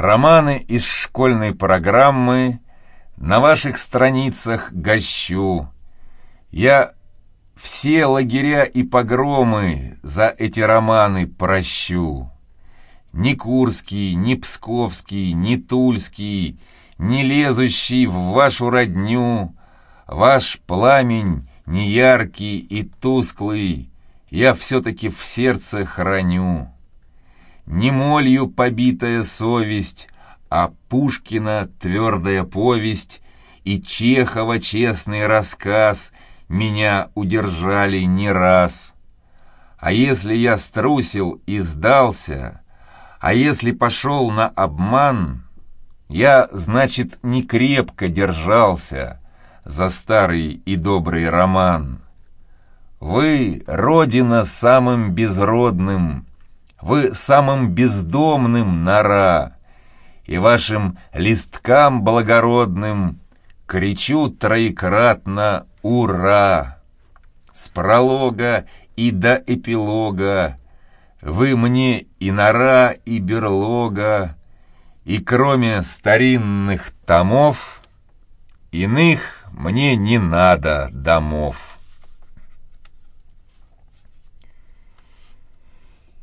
Романы из школьной программы на ваших страницах гощу. Я все лагеря и погромы за эти романы прощу. Ни Курский, ни Псковский, ни Тульский, не лезущий в вашу родню, ваш пламень неяркий и тусклый, я все-таки в сердце храню. Не молью побитая совесть, а Пушкина твердая повесть и Чехова честный рассказ меня удержали не раз. А если я струсил и сдался, а если пошел на обман, я, значит, не крепко держался за старый и добрый роман. Вы, Родина, самым безродным, вы самым бездомным нора, и вашим листкам благородным кричу троекратно «Ура!» С пролога и до эпилога вы мне и нора, и берлога, и кроме старинных томов, иных мне не надо домов.